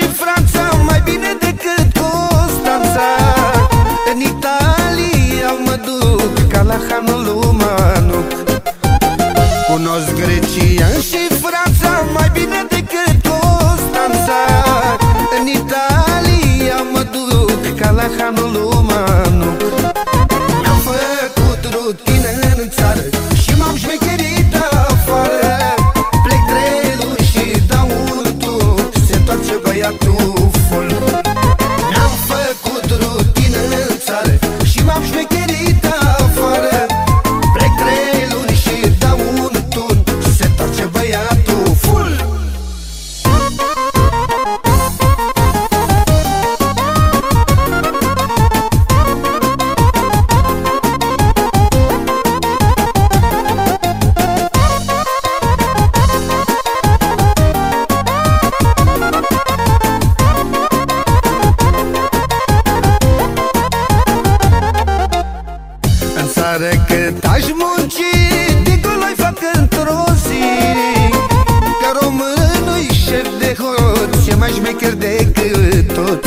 și Franța mai bine decât Constanța. În Italia mă duc ca la hanul umanu. Cunosc Grecia și Franța mai bine decât Constanța. În Italia mă duc ca la hanul umanu. Țară cât aș munci Dincolo-i fac într-o zi. Că românul-i șef de hoț E mai șmecher decât tot.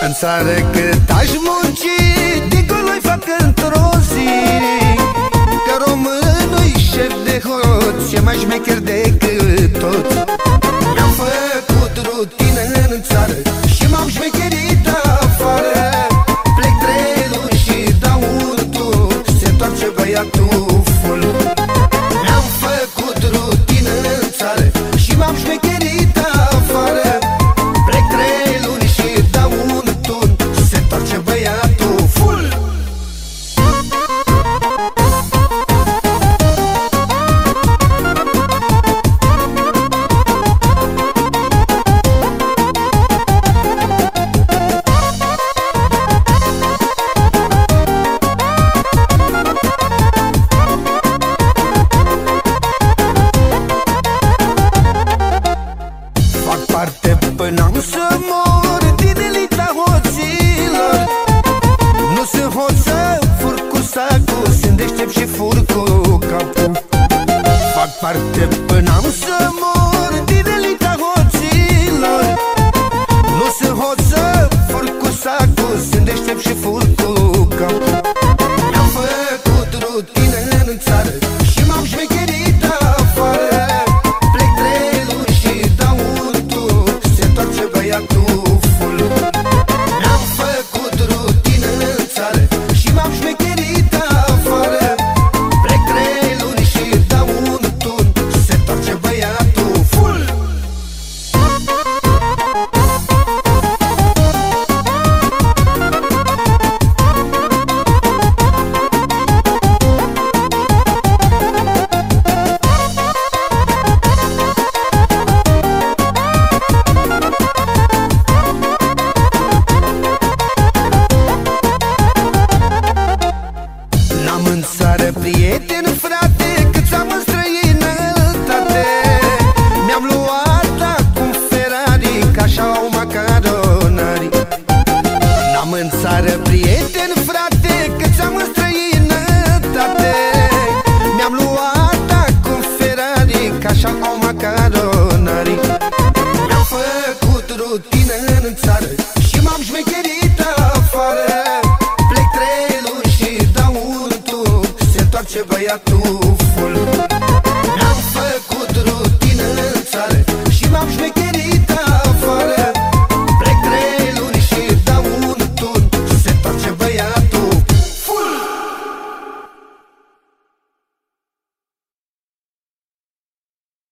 În țară cât aș munci Dincolo-i fac într-o zi. Că românul-i șef de hoț E mai șmecher decât tot. Mi-am făcut rutină în țară parte până am să mor Din elita hoților Nu sunt hoț să fur cu sacul Sunt deștept și fur cu capul. Fac parte până am să mor Din elita hoților Nu sunt hoț să fur cu sacul Sunt deștept și fur cu tine în țară Și m-am șmecherit afară. Plec trei luni și dau un tur Se întoarce băiatul full.